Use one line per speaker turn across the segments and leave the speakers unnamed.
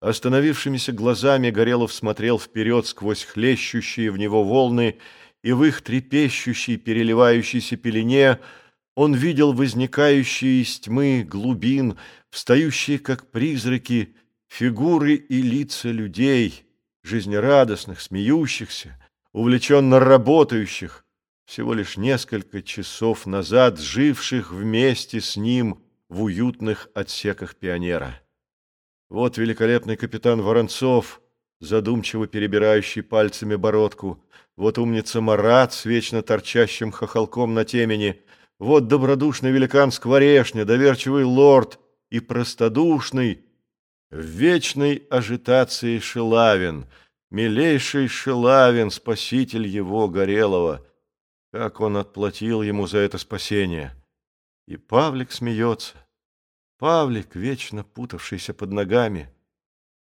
Остановившимися глазами Горелов смотрел вперед сквозь хлещущие в него волны, и в их трепещущей, переливающейся пелене он видел возникающие из тьмы глубин, встающие, как призраки, фигуры и лица людей, жизнерадостных, смеющихся, увлеченно работающих, всего лишь несколько часов назад живших вместе с ним в уютных отсеках пионера. Вот великолепный капитан Воронцов, задумчиво перебирающий пальцами бородку. Вот умница Марат с вечно торчащим хохолком на темени. Вот добродушный великан Скворешня, доверчивый лорд и простодушный, в вечной ажитации Шилавин, милейший Шилавин, спаситель его Горелого. Как он отплатил ему за это спасение. И Павлик смеется. Павлик, вечно путавшийся под ногами.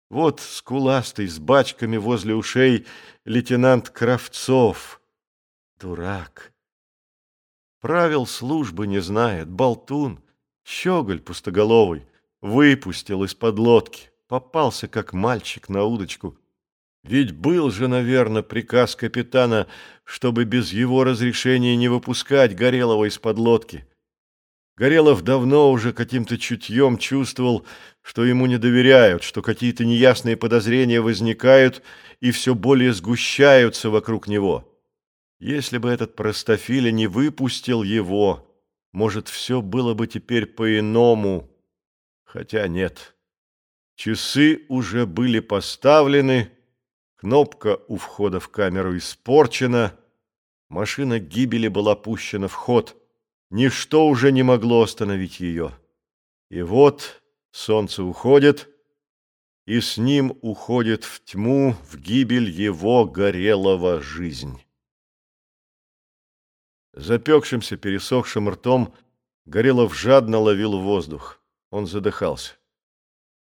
Вот скуластый, с бачками возле ушей, лейтенант Кравцов. Дурак. Правил службы не знает, болтун, щеголь пустоголовый, выпустил из-под лодки, попался, как мальчик, на удочку. Ведь был же, наверное, приказ капитана, чтобы без его разрешения не выпускать Горелого из-под лодки. Горелов давно уже каким-то чутьем чувствовал, что ему не доверяют, что какие-то неясные подозрения возникают и все более сгущаются вокруг него. Если бы этот простофиля не выпустил его, может, все было бы теперь по-иному. Хотя нет. Часы уже были поставлены, кнопка у входа в камеру испорчена, машина гибели была пущена в ход — Ничто уже не могло остановить ее. И вот солнце уходит, и с ним уходит в тьму, в гибель его горелого жизнь. Запекшимся, пересохшим ртом Горелов жадно ловил воздух. Он задыхался.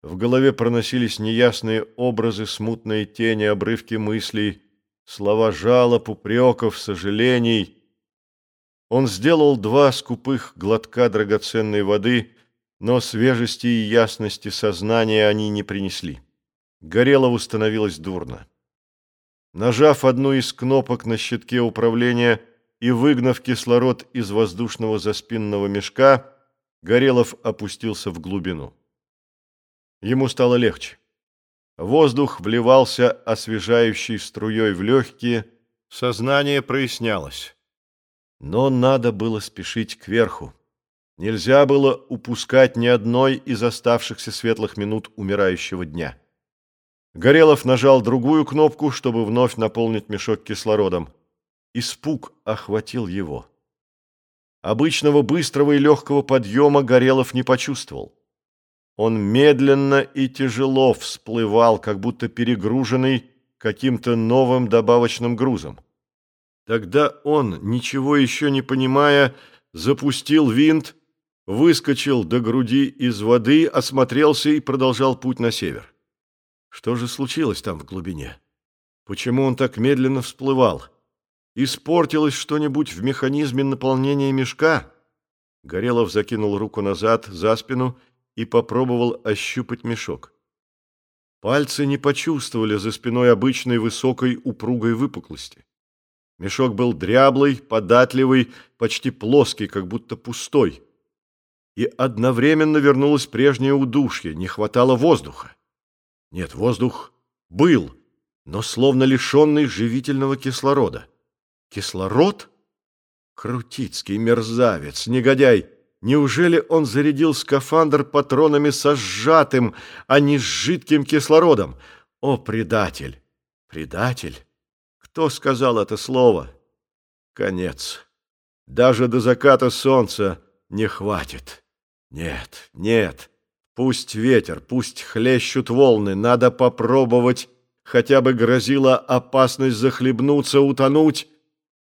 В голове проносились неясные образы, смутные тени, обрывки мыслей, слова жалоб, упреков, сожалений — он сделал два скупых глотка драгоценной воды, но свежести и ясности сознания они не принесли. Горелову становилось дурно. Нажав одну из кнопок на щитке управления и выгнав кислород из воздушного заспинного мешка, Горелов опустился в глубину. Ему стало легче. Воздух вливался освежающей струей в легкие, сознание прояснялось. Но надо было спешить кверху. Нельзя было упускать ни одной из оставшихся светлых минут умирающего дня. Горелов нажал другую кнопку, чтобы вновь наполнить мешок кислородом. Испуг охватил его. Обычного быстрого и легкого подъема Горелов не почувствовал. Он медленно и тяжело всплывал, как будто перегруженный каким-то новым добавочным грузом. Тогда он, ничего еще не понимая, запустил винт, выскочил до груди из воды, осмотрелся и продолжал путь на север. Что же случилось там в глубине? Почему он так медленно всплывал? Испортилось что-нибудь в механизме наполнения мешка? Горелов закинул руку назад, за спину, и попробовал ощупать мешок. Пальцы не почувствовали за спиной обычной высокой упругой выпуклости. Мешок был дряблый, податливый, почти плоский, как будто пустой. И одновременно вернулось прежнее удушье, не хватало воздуха. Нет, воздух был, но словно лишенный живительного кислорода. Кислород? Крутицкий мерзавец, негодяй! Неужели он зарядил скафандр патронами со сжатым, а не с жидким кислородом? О, предатель! Предатель! Кто сказал это слово? Конец. Даже до заката солнца не хватит. Нет, нет. Пусть ветер, пусть хлещут волны. Надо попробовать. Хотя бы грозила опасность захлебнуться, утонуть.